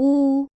呜